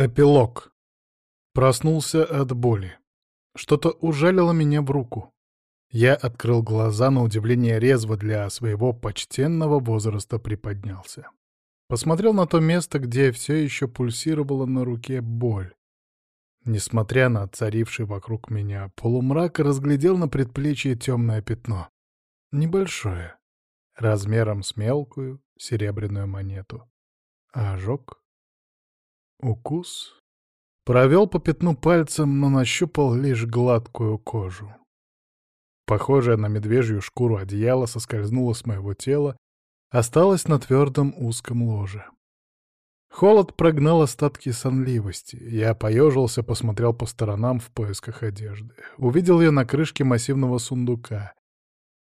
Эпилог. Проснулся от боли. Что-то ужалило меня в руку. Я открыл глаза, на удивление резво для своего почтенного возраста приподнялся. Посмотрел на то место, где все еще пульсировала на руке боль. Несмотря на царивший вокруг меня полумрак, разглядел на предплечье темное пятно. Небольшое, размером с мелкую серебряную монету. А ожог Укус. Провел по пятну пальцем, но нащупал лишь гладкую кожу. Похожее на медвежью шкуру одеяло соскользнуло с моего тела, осталось на твердом узком ложе. Холод прогнал остатки сонливости. Я поежился, посмотрел по сторонам в поисках одежды. Увидел ее на крышке массивного сундука.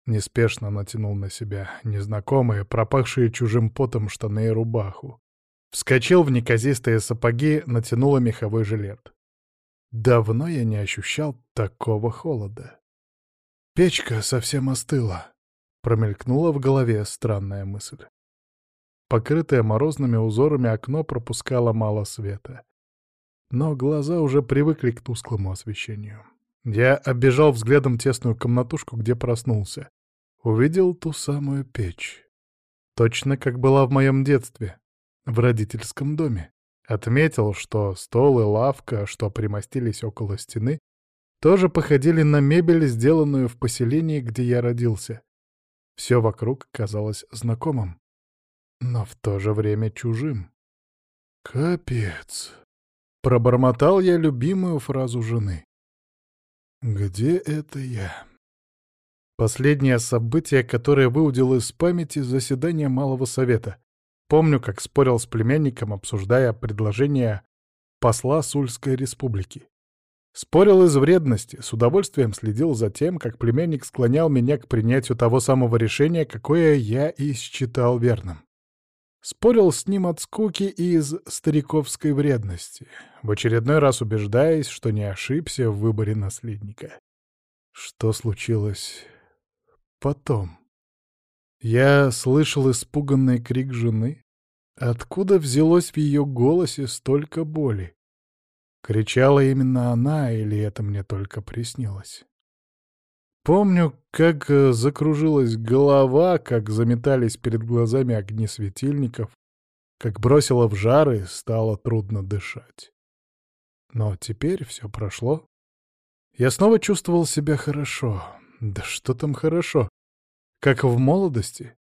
Неспешно натянул на себя незнакомые, пропахшие чужим потом штаны и рубаху. Вскочил в неказистые сапоги, натянула меховой жилет. Давно я не ощущал такого холода. Печка совсем остыла. Промелькнула в голове странная мысль. Покрытое морозными узорами окно пропускало мало света. Но глаза уже привыкли к тусклому освещению. Я оббежал взглядом тесную комнатушку, где проснулся. Увидел ту самую печь. Точно как была в моем детстве в родительском доме. Отметил, что стол и лавка, что примостились около стены, тоже походили на мебель, сделанную в поселении, где я родился. Все вокруг казалось знакомым, но в то же время чужим. «Капец!» — пробормотал я любимую фразу жены. «Где это я?» Последнее событие, которое выудил из памяти заседание Малого Совета. Помню, как спорил с племянником, обсуждая предложение посла Сульской республики. Спорил из вредности, с удовольствием следил за тем, как племянник склонял меня к принятию того самого решения, какое я и считал верным. Спорил с ним от скуки и из стариковской вредности, в очередной раз убеждаясь, что не ошибся в выборе наследника. Что случилось потом? Я слышал испуганный крик жены. Откуда взялось в ее голосе столько боли? Кричала именно она, или это мне только приснилось? Помню, как э, закружилась голова, как заметались перед глазами огни светильников, как бросила в жар и стало трудно дышать. Но теперь все прошло. Я снова чувствовал себя хорошо. Да что там хорошо? Как в молодости.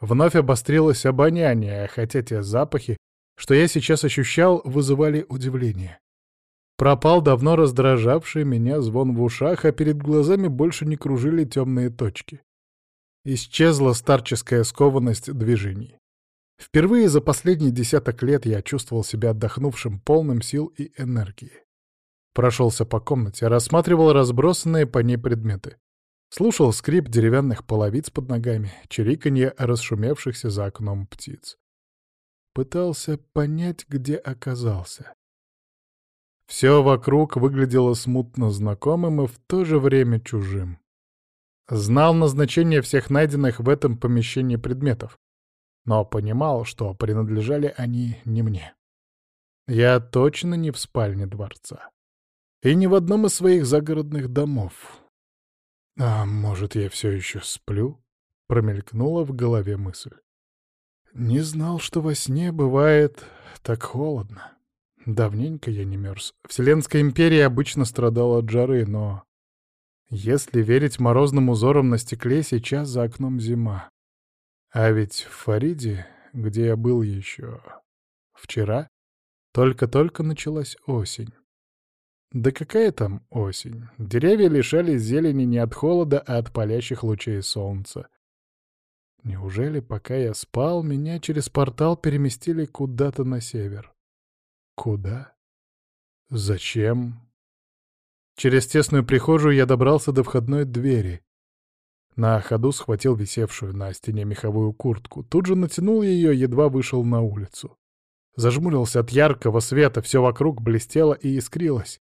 Вновь обострилось обоняние, хотя те запахи, что я сейчас ощущал, вызывали удивление. Пропал давно раздражавший меня звон в ушах, а перед глазами больше не кружили темные точки. Исчезла старческая скованность движений. Впервые за последние десяток лет я чувствовал себя отдохнувшим, полным сил и энергии. Прошелся по комнате, рассматривал разбросанные по ней предметы. Слушал скрип деревянных половиц под ногами, чириканье расшумевшихся за окном птиц. Пытался понять, где оказался. Все вокруг выглядело смутно знакомым и в то же время чужим. Знал назначение всех найденных в этом помещении предметов, но понимал, что принадлежали они не мне. Я точно не в спальне дворца. И не в одном из своих загородных домов. «А может, я все еще сплю?» — промелькнула в голове мысль. «Не знал, что во сне бывает так холодно. Давненько я не мерз. Вселенская империя обычно страдала от жары, но... Если верить морозным узорам на стекле, сейчас за окном зима. А ведь в Фариде, где я был еще вчера, только-только началась осень. Да какая там осень? Деревья лишались зелени не от холода, а от палящих лучей солнца. Неужели, пока я спал, меня через портал переместили куда-то на север? Куда? Зачем? Через тесную прихожую я добрался до входной двери. На ходу схватил висевшую на стене меховую куртку, тут же натянул ее, едва вышел на улицу. Зажмурился от яркого света, все вокруг блестело и искрилось.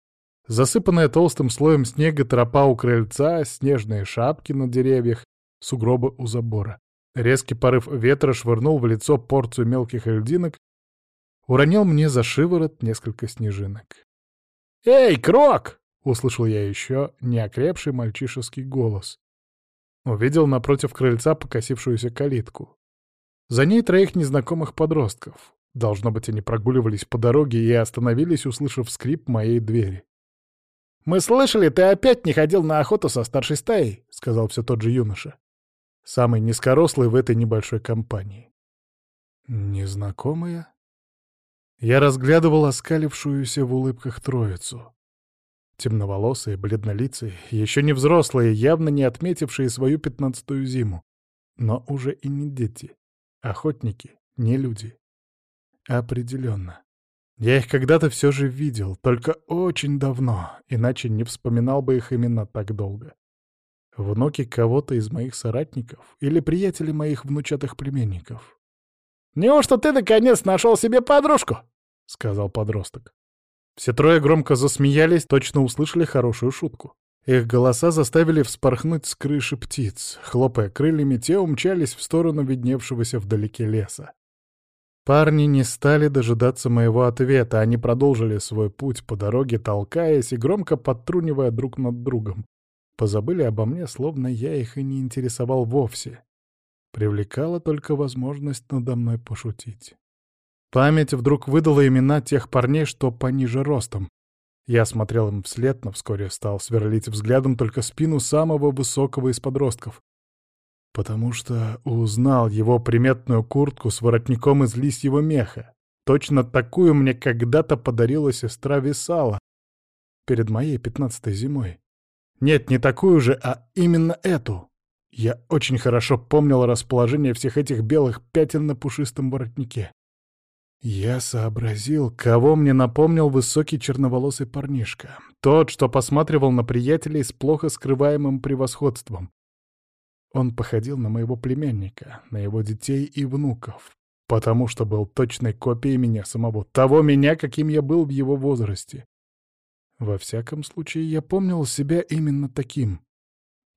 Засыпанная толстым слоем снега тропа у крыльца, снежные шапки на деревьях, сугробы у забора. Резкий порыв ветра швырнул в лицо порцию мелких льдинок. уронил мне за шиворот несколько снежинок. «Эй, Крок!» — услышал я еще неокрепший мальчишеский голос. Увидел напротив крыльца покосившуюся калитку. За ней троих незнакомых подростков. Должно быть, они прогуливались по дороге и остановились, услышав скрип моей двери. «Мы слышали, ты опять не ходил на охоту со старшей стаей», — сказал все тот же юноша. Самый низкорослый в этой небольшой компании. Незнакомая? Я разглядывал оскалившуюся в улыбках троицу. Темноволосые, бледнолицые, еще не взрослые, явно не отметившие свою пятнадцатую зиму. Но уже и не дети. Охотники, не люди. Определенно. Я их когда-то все же видел, только очень давно, иначе не вспоминал бы их именно так долго. Внуки кого-то из моих соратников или приятели моих внучатых племенников. «Неужто ты наконец нашел себе подружку?» — сказал подросток. Все трое громко засмеялись, точно услышали хорошую шутку. Их голоса заставили вспорхнуть с крыши птиц. Хлопая крыльями, те умчались в сторону видневшегося вдалеке леса. Парни не стали дожидаться моего ответа, они продолжили свой путь по дороге, толкаясь и громко подтрунивая друг над другом. Позабыли обо мне, словно я их и не интересовал вовсе. Привлекала только возможность надо мной пошутить. Память вдруг выдала имена тех парней, что пониже ростом. Я смотрел им вслед, но вскоре стал сверлить взглядом только спину самого высокого из подростков. Потому что узнал его приметную куртку с воротником из лисьего меха. Точно такую мне когда-то подарила сестра Висала перед моей пятнадцатой зимой. Нет, не такую же, а именно эту. Я очень хорошо помнил расположение всех этих белых пятен на пушистом воротнике. Я сообразил, кого мне напомнил высокий черноволосый парнишка. Тот, что посматривал на приятелей с плохо скрываемым превосходством. Он походил на моего племянника, на его детей и внуков, потому что был точной копией меня самого, того меня, каким я был в его возрасте. Во всяком случае, я помнил себя именно таким.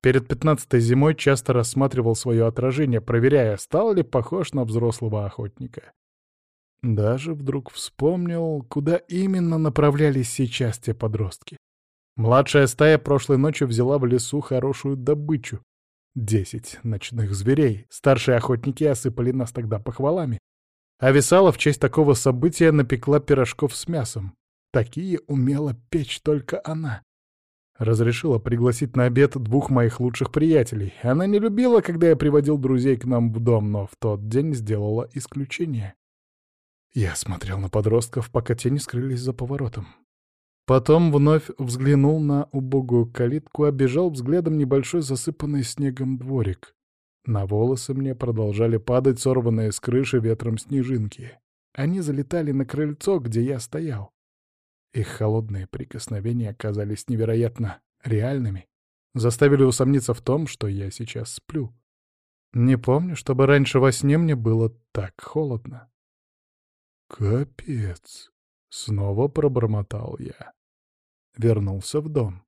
Перед пятнадцатой зимой часто рассматривал свое отражение, проверяя, стал ли похож на взрослого охотника. Даже вдруг вспомнил, куда именно направлялись сейчас те подростки. Младшая стая прошлой ночью взяла в лесу хорошую добычу. Десять ночных зверей. Старшие охотники осыпали нас тогда похвалами. А Висала в честь такого события напекла пирожков с мясом. Такие умела печь только она. Разрешила пригласить на обед двух моих лучших приятелей. Она не любила, когда я приводил друзей к нам в дом, но в тот день сделала исключение. Я смотрел на подростков, пока те не скрылись за поворотом. Потом вновь взглянул на убогую калитку, обежал взглядом небольшой засыпанный снегом дворик. На волосы мне продолжали падать сорванные с крыши ветром снежинки. Они залетали на крыльцо, где я стоял. Их холодные прикосновения оказались невероятно реальными, заставили усомниться в том, что я сейчас сплю. Не помню, чтобы раньше во сне мне было так холодно. «Капец!» — снова пробормотал я. Вернулся в дом.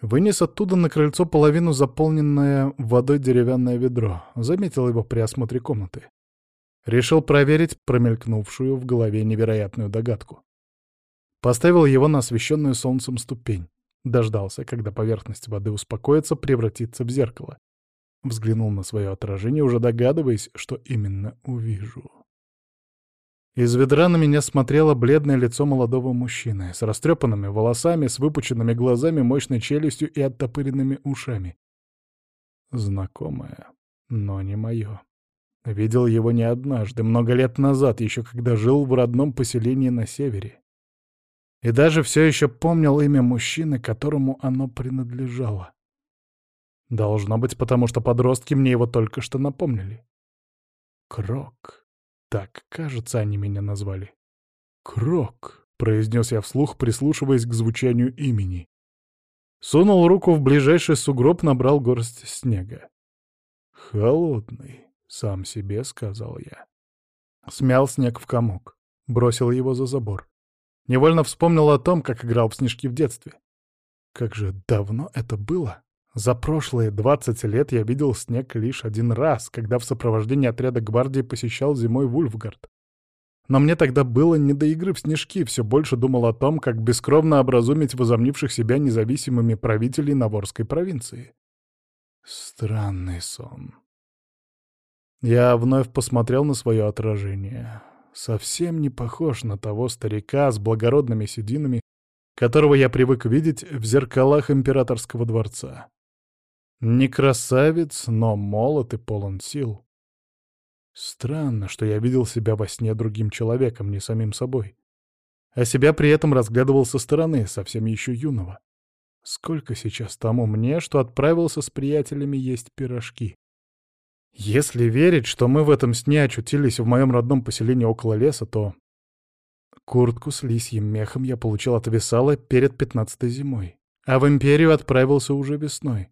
Вынес оттуда на крыльцо половину заполненное водой деревянное ведро. Заметил его при осмотре комнаты. Решил проверить промелькнувшую в голове невероятную догадку. Поставил его на освещенную солнцем ступень. Дождался, когда поверхность воды успокоится, превратится в зеркало. Взглянул на свое отражение, уже догадываясь, что именно увижу. Из ведра на меня смотрело бледное лицо молодого мужчины, с растрепанными волосами, с выпученными глазами, мощной челюстью и оттопыренными ушами. Знакомое, но не мое. Видел его не однажды, много лет назад, еще когда жил в родном поселении на севере. И даже все еще помнил имя мужчины, которому оно принадлежало. Должно быть, потому что подростки мне его только что напомнили. Крок. Так, кажется, они меня назвали. «Крок», — произнес я вслух, прислушиваясь к звучанию имени. Сунул руку в ближайший сугроб, набрал горсть снега. «Холодный», — сам себе сказал я. Смял снег в комок, бросил его за забор. Невольно вспомнил о том, как играл в снежки в детстве. Как же давно это было! За прошлые 20 лет я видел снег лишь один раз, когда в сопровождении отряда гвардии посещал зимой Вульфгард. Но мне тогда было не до игры в снежки, все больше думал о том, как бескровно образумить возомнивших себя независимыми правителей Наворской провинции. Странный сон. Я вновь посмотрел на свое отражение. Совсем не похож на того старика с благородными сединами, которого я привык видеть в зеркалах императорского дворца. Не красавец, но молод и полон сил. Странно, что я видел себя во сне другим человеком, не самим собой. А себя при этом разглядывал со стороны, совсем еще юного. Сколько сейчас тому мне, что отправился с приятелями есть пирожки. Если верить, что мы в этом сне очутились в моем родном поселении около леса, то... Куртку с лисьим мехом я получил от Весала перед пятнадцатой зимой, а в Империю отправился уже весной.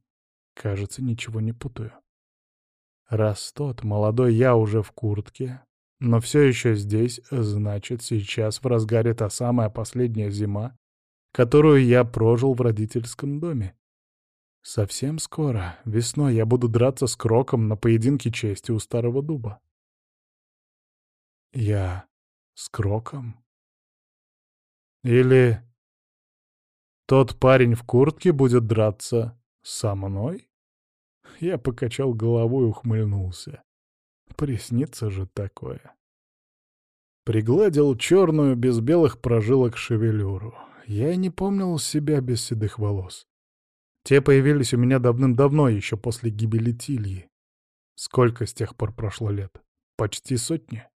Кажется, ничего не путаю. Раз тот, молодой я уже в куртке, но все еще здесь, значит, сейчас в разгаре та самая последняя зима, которую я прожил в родительском доме. Совсем скоро, весной, я буду драться с Кроком на поединке чести у Старого Дуба. Я с Кроком? Или тот парень в куртке будет драться со мной? Я покачал головой и ухмыльнулся. Приснится же такое. Пригладил черную, без белых прожилок шевелюру. Я не помнил себя без седых волос. Те появились у меня давным-давно, еще после гибели Тильи. Сколько с тех пор прошло лет? Почти сотни.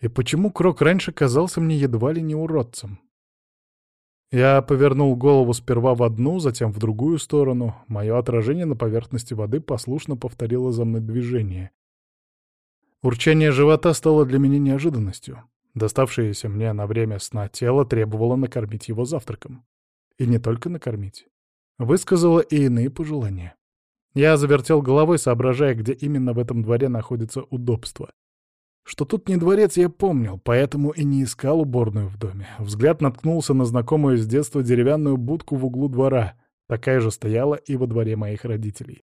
И почему Крок раньше казался мне едва ли не уродцем? Я повернул голову сперва в одну, затем в другую сторону. Мое отражение на поверхности воды послушно повторило за мной движение. Урчание живота стало для меня неожиданностью. Доставшееся мне на время сна тело требовало накормить его завтраком. И не только накормить. Высказала и иные пожелания. Я завертел головой, соображая, где именно в этом дворе находится удобство. Что тут не дворец, я помнил, поэтому и не искал уборную в доме. Взгляд наткнулся на знакомую с детства деревянную будку в углу двора. Такая же стояла и во дворе моих родителей.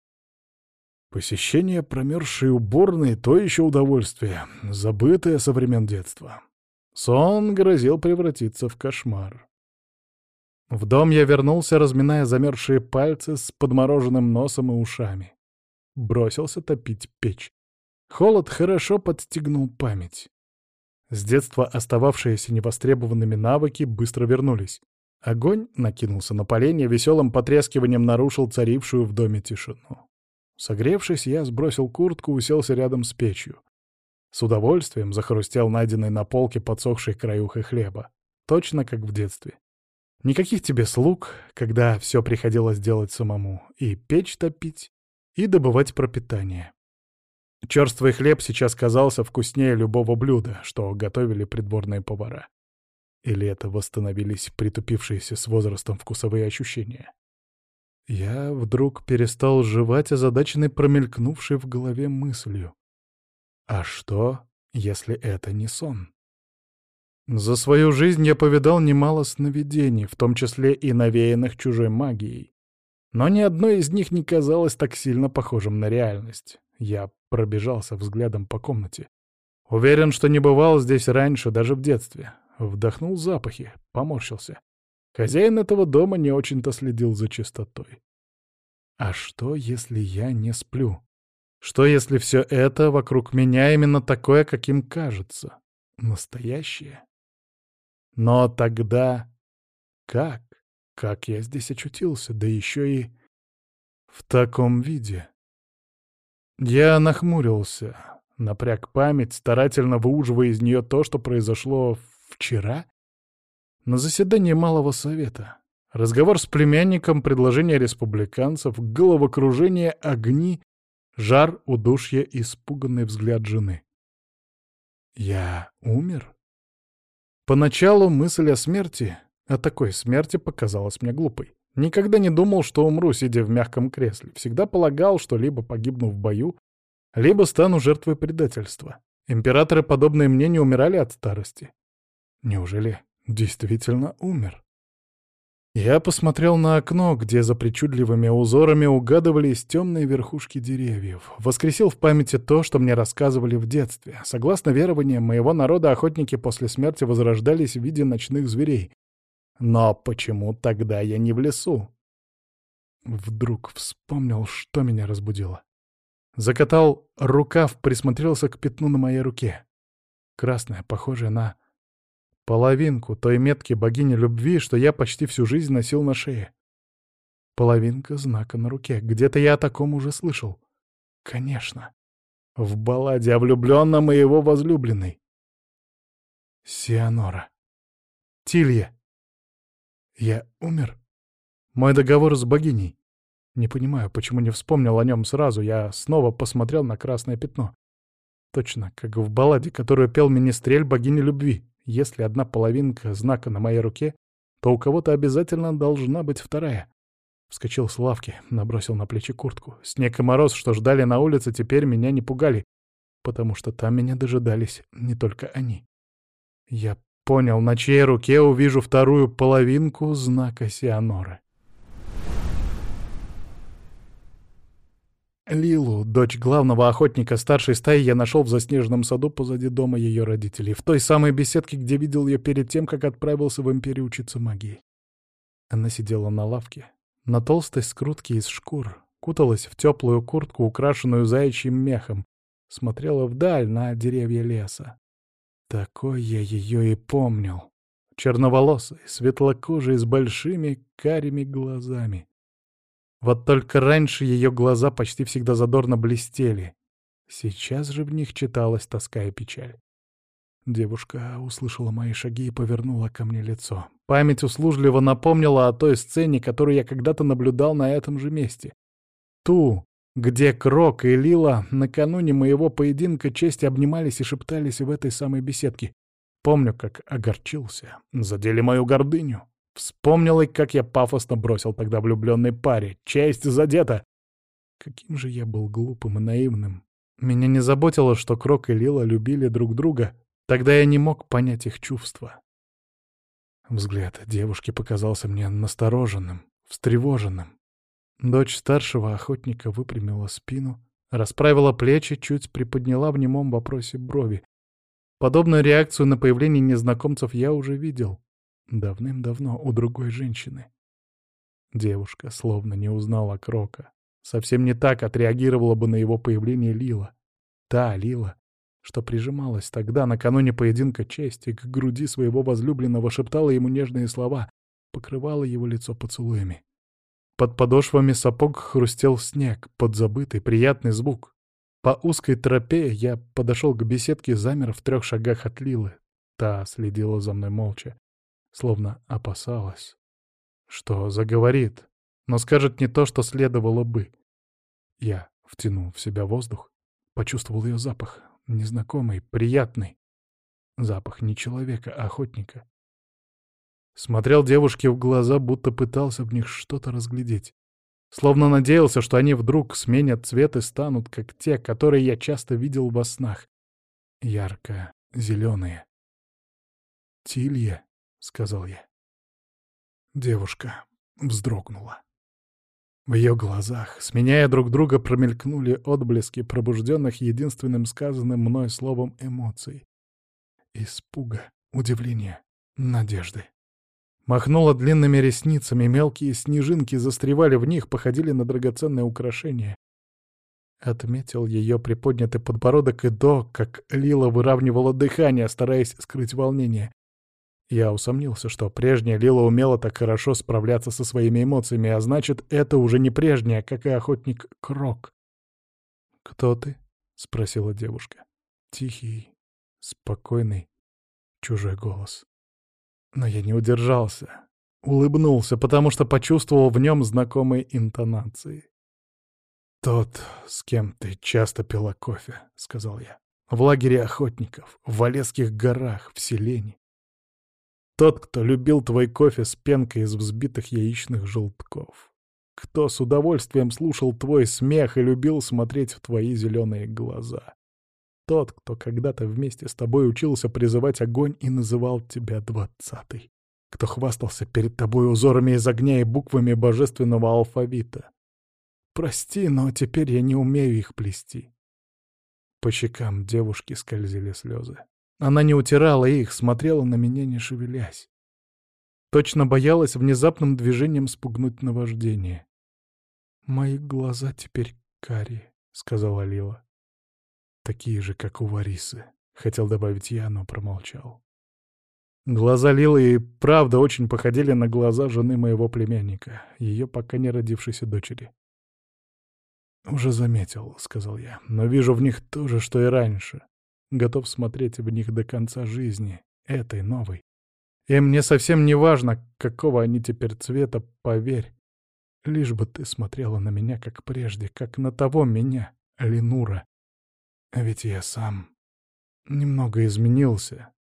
Посещение промерзшей уборной — то еще удовольствие, забытое со времен детства. Сон грозил превратиться в кошмар. В дом я вернулся, разминая замерзшие пальцы с подмороженным носом и ушами. Бросился топить печь. Холод хорошо подстегнул память. С детства остававшиеся невостребованными навыки быстро вернулись. Огонь накинулся на поленье, веселым потрескиванием нарушил царившую в доме тишину. Согревшись, я сбросил куртку, уселся рядом с печью. С удовольствием захрустел найденный на полке подсохшей краюхой хлеба. Точно как в детстве. Никаких тебе слуг, когда все приходилось делать самому. И печь топить, и добывать пропитание. Черствый хлеб сейчас казался вкуснее любого блюда, что готовили придворные повара. Или это восстановились притупившиеся с возрастом вкусовые ощущения? Я вдруг перестал жевать озадаченный промелькнувшей в голове мыслью. А что, если это не сон? За свою жизнь я повидал немало сновидений, в том числе и навеянных чужой магией. Но ни одно из них не казалось так сильно похожим на реальность. Я пробежался взглядом по комнате. Уверен, что не бывал здесь раньше, даже в детстве. Вдохнул запахи, поморщился. Хозяин этого дома не очень-то следил за чистотой. А что, если я не сплю? Что, если все это вокруг меня именно такое, каким кажется? Настоящее? Но тогда... Как? Как я здесь очутился? Да еще и... В таком виде. Я нахмурился, напряг память, старательно выуживая из нее то, что произошло вчера. На заседании Малого Совета. Разговор с племянником, предложение республиканцев, головокружение, огни, жар, удушье, испуганный взгляд жены. Я умер? Поначалу мысль о смерти, о такой смерти показалась мне глупой. Никогда не думал, что умру, сидя в мягком кресле. Всегда полагал, что либо погибну в бою, либо стану жертвой предательства. Императоры, подобные мне, не умирали от старости. Неужели действительно умер? Я посмотрел на окно, где за причудливыми узорами угадывались темные верхушки деревьев. Воскресил в памяти то, что мне рассказывали в детстве. Согласно верованиям моего народа, охотники после смерти возрождались в виде ночных зверей. Но почему тогда я не в лесу? Вдруг вспомнил, что меня разбудило. Закатал рукав, присмотрелся к пятну на моей руке. Красное, похожее на Половинку той метки богини любви, что я почти всю жизнь носил на шее. Половинка знака на руке. Где-то я о таком уже слышал. Конечно. В балладе о влюбленном и его возлюбленной. Сианора. Тилья. Я умер? Мой договор с богиней. Не понимаю, почему не вспомнил о нем сразу. Я снова посмотрел на красное пятно. Точно, как в балладе, которую пел министрель богини любви. Если одна половинка знака на моей руке, то у кого-то обязательно должна быть вторая. Вскочил с лавки, набросил на плечи куртку. Снег и мороз, что ждали на улице, теперь меня не пугали, потому что там меня дожидались не только они. Я понял, на чьей руке увижу вторую половинку знака Сианоры. Лилу, дочь главного охотника старшей стаи, я нашел в заснеженном саду позади дома ее родителей, в той самой беседке, где видел ее перед тем, как отправился в Империю учиться магии. Она сидела на лавке, на толстой скрутке из шкур, куталась в теплую куртку, украшенную заячьим мехом, смотрела вдаль на деревья леса. Такой я ее и помнил. Черноволосый, светлокожий, с большими карими глазами. Вот только раньше ее глаза почти всегда задорно блестели. Сейчас же в них читалась тоска и печаль. Девушка услышала мои шаги и повернула ко мне лицо. Память услужливо напомнила о той сцене, которую я когда-то наблюдал на этом же месте. Ту, где Крок и Лила накануне моего поединка честь обнимались и шептались в этой самой беседке. Помню, как огорчился. Задели мою гордыню. Вспомнил и как я пафосно бросил тогда влюбленной паре. Честь задета! Каким же я был глупым и наивным. Меня не заботило, что Крок и Лила любили друг друга. Тогда я не мог понять их чувства. Взгляд девушки показался мне настороженным, встревоженным. Дочь старшего охотника выпрямила спину, расправила плечи, чуть приподняла в немом вопросе брови. Подобную реакцию на появление незнакомцев я уже видел. Давным-давно у другой женщины. Девушка словно не узнала Крока. Совсем не так отреагировала бы на его появление Лила. Та Лила, что прижималась тогда, накануне поединка чести, к груди своего возлюбленного, шептала ему нежные слова, покрывала его лицо поцелуями. Под подошвами сапог хрустел снег, подзабытый, приятный звук. По узкой тропе я подошел к беседке, замер в трех шагах от Лилы. Та следила за мной молча словно опасалась, что заговорит, но скажет не то, что следовало бы. Я втянул в себя воздух, почувствовал ее запах, незнакомый, приятный. Запах не человека, а охотника. Смотрел девушке в глаза, будто пытался в них что-то разглядеть. Словно надеялся, что они вдруг сменят цвет и станут, как те, которые я часто видел во снах. Ярко-зеленые. Тилья — сказал я. Девушка вздрогнула. В ее глазах, сменяя друг друга, промелькнули отблески пробужденных единственным сказанным мной словом эмоций. Испуга, удивления, надежды. Махнула длинными ресницами, мелкие снежинки застревали в них, походили на драгоценные украшения. Отметил ее приподнятый подбородок и до, как Лила выравнивала дыхание, стараясь скрыть волнение. Я усомнился, что прежняя Лила умела так хорошо справляться со своими эмоциями, а значит, это уже не прежняя, как и охотник Крок. «Кто ты?» — спросила девушка. Тихий, спокойный, чужой голос. Но я не удержался. Улыбнулся, потому что почувствовал в нем знакомые интонации. «Тот, с кем ты часто пила кофе», — сказал я. «В лагере охотников, в Валесских горах, в селении. Тот, кто любил твой кофе с пенкой из взбитых яичных желтков. Кто с удовольствием слушал твой смех и любил смотреть в твои зеленые глаза. Тот, кто когда-то вместе с тобой учился призывать огонь и называл тебя двадцатый. кто хвастался перед тобой узорами из огня и буквами божественного алфавита. Прости, но теперь я не умею их плести. По щекам девушки скользили слезы. Она не утирала их, смотрела на меня, не шевелясь. Точно боялась внезапным движением спугнуть наваждение. «Мои глаза теперь карие», — сказала Лила. «Такие же, как у Варисы», — хотел добавить я, но промолчал. Глаза Лилы и правда очень походили на глаза жены моего племянника, ее пока не родившейся дочери. «Уже заметил», — сказал я, — «но вижу в них то же, что и раньше. Готов смотреть в них до конца жизни, этой новой. И мне совсем не важно, какого они теперь цвета, поверь. Лишь бы ты смотрела на меня, как прежде, как на того меня, Ленура. А ведь я сам немного изменился.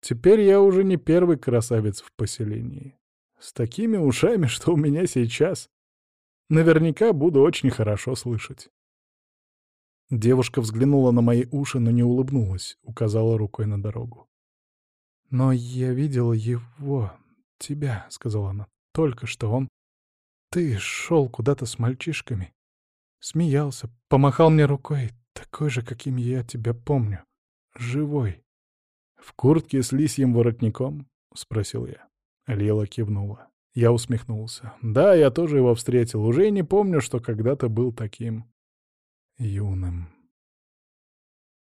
Теперь я уже не первый красавец в поселении. С такими ушами, что у меня сейчас, наверняка буду очень хорошо слышать. Девушка взглянула на мои уши, но не улыбнулась, указала рукой на дорогу. «Но я видела его, тебя», — сказала она, — «только что он ты шел куда-то с мальчишками. Смеялся, помахал мне рукой, такой же, каким я тебя помню. Живой. «В куртке с лисьим воротником?» — спросил я. Лила кивнула. Я усмехнулся. «Да, я тоже его встретил. Уже и не помню, что когда-то был таким... юным».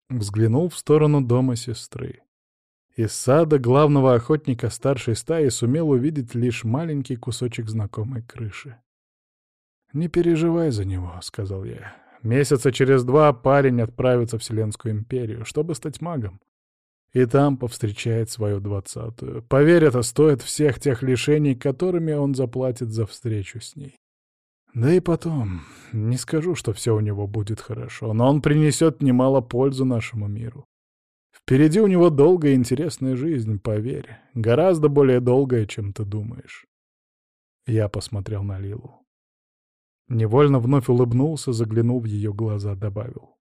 Взглянул в сторону дома сестры. Из сада главного охотника старшей стаи сумел увидеть лишь маленький кусочек знакомой крыши. «Не переживай за него», — сказал я. «Месяца через два парень отправится в Вселенскую империю, чтобы стать магом. И там повстречает свою двадцатую. Поверь, это стоит всех тех лишений, которыми он заплатит за встречу с ней. Да и потом, не скажу, что все у него будет хорошо, но он принесет немало пользы нашему миру. Впереди у него долгая и интересная жизнь, поверь. Гораздо более долгая, чем ты думаешь. Я посмотрел на Лилу. Невольно вновь улыбнулся, заглянул в ее глаза, добавил.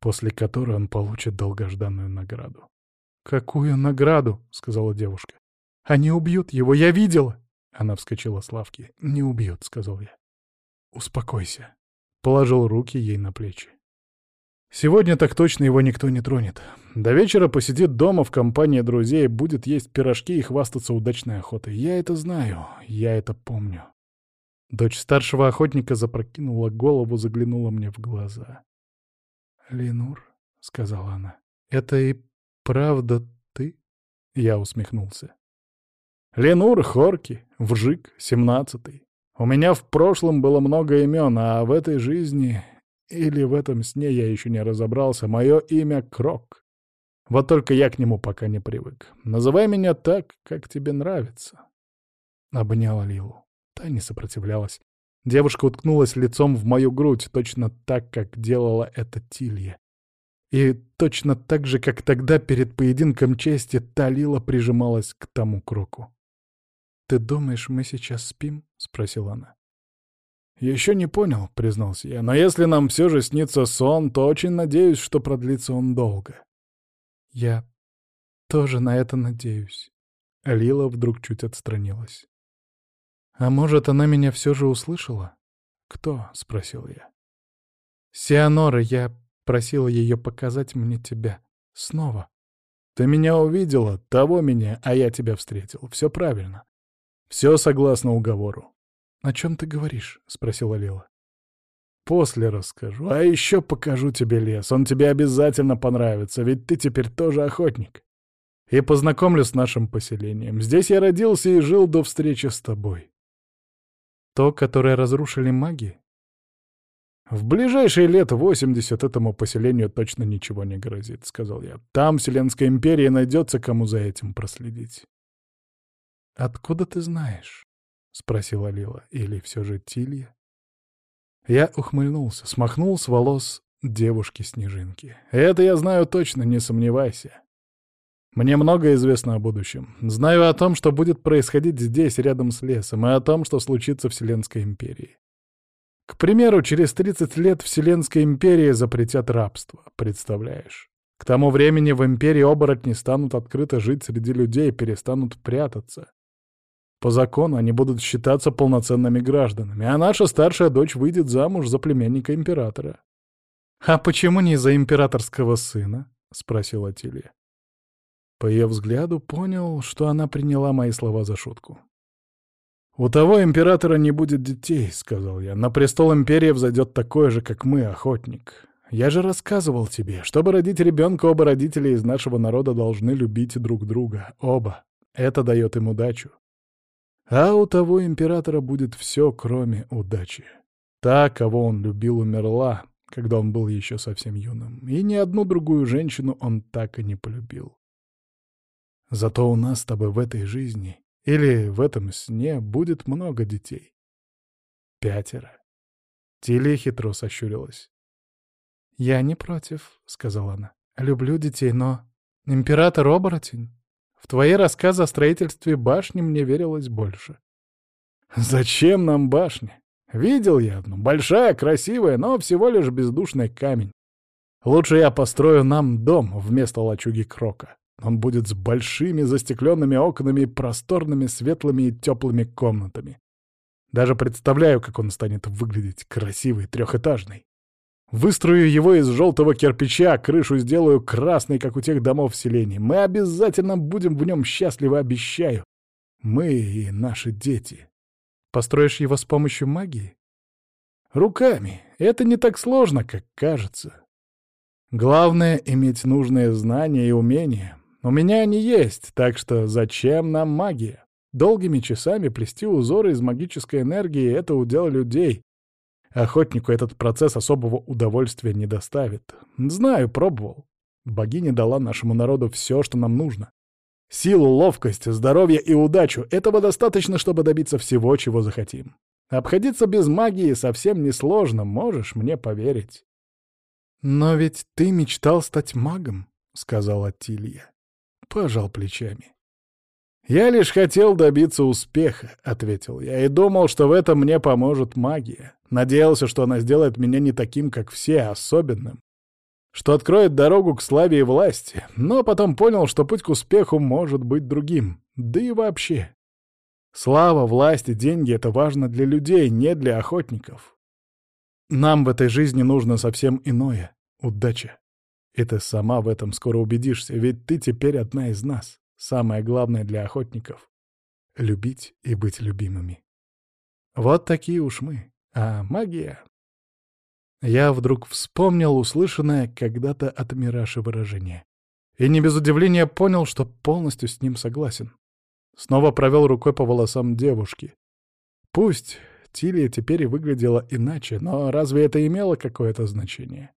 После которой он получит долгожданную награду. «Какую награду?» — сказала девушка. «Они убьют его, я видела!» Она вскочила с лавки. «Не убьют», — сказал я. «Успокойся». Положил руки ей на плечи. Сегодня так точно его никто не тронет. До вечера посидит дома в компании друзей, будет есть пирожки и хвастаться удачной охотой. Я это знаю, я это помню. Дочь старшего охотника запрокинула голову, заглянула мне в глаза. «Ленур», — сказала она, — «это и правда ты?» Я усмехнулся. «Ленур Хорки, Вжик, семнадцатый. У меня в прошлом было много имен, а в этой жизни или в этом сне я еще не разобрался. Мое имя Крок. Вот только я к нему пока не привык. Называй меня так, как тебе нравится. Обняла Лилу. Та не сопротивлялась. Девушка уткнулась лицом в мою грудь, точно так, как делала это Тилья. И точно так же, как тогда перед поединком чести, та Лила прижималась к тому кроку. «Ты думаешь, мы сейчас спим?» — спросила она. «Еще не понял», — признался я, — «но если нам все же снится сон, то очень надеюсь, что продлится он долго». «Я тоже на это надеюсь». Лила вдруг чуть отстранилась. «А может, она меня все же услышала?» «Кто?» — спросил я. «Сианора, я просила ее показать мне тебя. Снова». «Ты меня увидела, того меня, а я тебя встретил. Все правильно. Все согласно уговору. «О чем ты говоришь?» — спросила Лила. «После расскажу. А еще покажу тебе лес. Он тебе обязательно понравится, ведь ты теперь тоже охотник. И познакомлю с нашим поселением. Здесь я родился и жил до встречи с тобой». «То, которое разрушили маги?» «В ближайшие лет восемьдесят этому поселению точно ничего не грозит», — сказал я. «Там Вселенская империя найдется, кому за этим проследить». «Откуда ты знаешь?» — спросила Лила. «Или все же Тилья?» Я ухмыльнулся, смахнул с волос девушки-снежинки. «Это я знаю точно, не сомневайся. Мне много известно о будущем. Знаю о том, что будет происходить здесь, рядом с лесом, и о том, что случится в Вселенской империи. К примеру, через 30 лет Вселенской империи запретят рабство, представляешь? К тому времени в Империи оборотни станут открыто жить среди людей, перестанут прятаться. По закону они будут считаться полноценными гражданами, а наша старшая дочь выйдет замуж за племянника императора. «А почему не за императорского сына?» — спросила Тилья. По ее взгляду понял, что она приняла мои слова за шутку. «У того императора не будет детей», — сказал я. «На престол империи взойдет такой же, как мы, охотник. Я же рассказывал тебе, чтобы родить ребенка, оба родителя из нашего народа должны любить друг друга. Оба. Это дает им удачу. А у того императора будет все, кроме удачи. Та, кого он любил, умерла, когда он был еще совсем юным, и ни одну другую женщину он так и не полюбил. Зато у нас с тобой в этой жизни или в этом сне будет много детей. Пятеро. Тилия хитро сощурилась. «Я не против», — сказала она. «Люблю детей, но... Император-оборотень? В твои рассказы о строительстве башни мне верилось больше». «Зачем нам башня? Видел я одну. Большая, красивая, но всего лишь бездушный камень. Лучше я построю нам дом вместо лачуги Крока. Он будет с большими застекленными окнами и просторными, светлыми и теплыми комнатами. Даже представляю, как он станет выглядеть красивый, трехэтажный. Выстрою его из желтого кирпича, крышу сделаю красной, как у тех домов в селении. Мы обязательно будем в нем счастливы, обещаю. Мы и наши дети. Построишь его с помощью магии? Руками. Это не так сложно, как кажется. Главное — иметь нужные знания и умения. У меня они есть, так что зачем нам магия? Долгими часами плести узоры из магической энергии — это удел людей, Охотнику этот процесс особого удовольствия не доставит. Знаю, пробовал. Богиня дала нашему народу все, что нам нужно. Силу, ловкость, здоровье и удачу — этого достаточно, чтобы добиться всего, чего захотим. Обходиться без магии совсем несложно, можешь мне поверить. «Но ведь ты мечтал стать магом», — сказала Тилья. Пожал плечами. «Я лишь хотел добиться успеха», — ответил я, — «и думал, что в этом мне поможет магия. Надеялся, что она сделает меня не таким, как все, а особенным. Что откроет дорогу к славе и власти, но потом понял, что путь к успеху может быть другим. Да и вообще. Слава, власть и деньги — это важно для людей, не для охотников. Нам в этой жизни нужно совсем иное — удача. И ты сама в этом скоро убедишься, ведь ты теперь одна из нас. Самое главное для охотников — любить и быть любимыми. Вот такие уж мы. А магия... Я вдруг вспомнил услышанное когда-то от Мираши выражение. И не без удивления понял, что полностью с ним согласен. Снова провел рукой по волосам девушки. Пусть Тилия теперь и выглядела иначе, но разве это имело какое-то значение?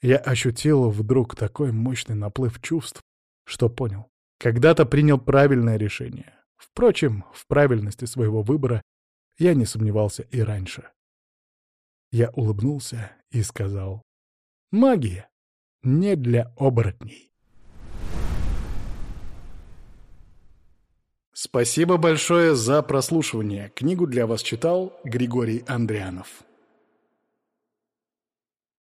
Я ощутил вдруг такой мощный наплыв чувств, что понял. Когда-то принял правильное решение. Впрочем, в правильности своего выбора я не сомневался и раньше. Я улыбнулся и сказал, «Магия не для оборотней». Спасибо большое за прослушивание. Книгу для вас читал Григорий Андрианов.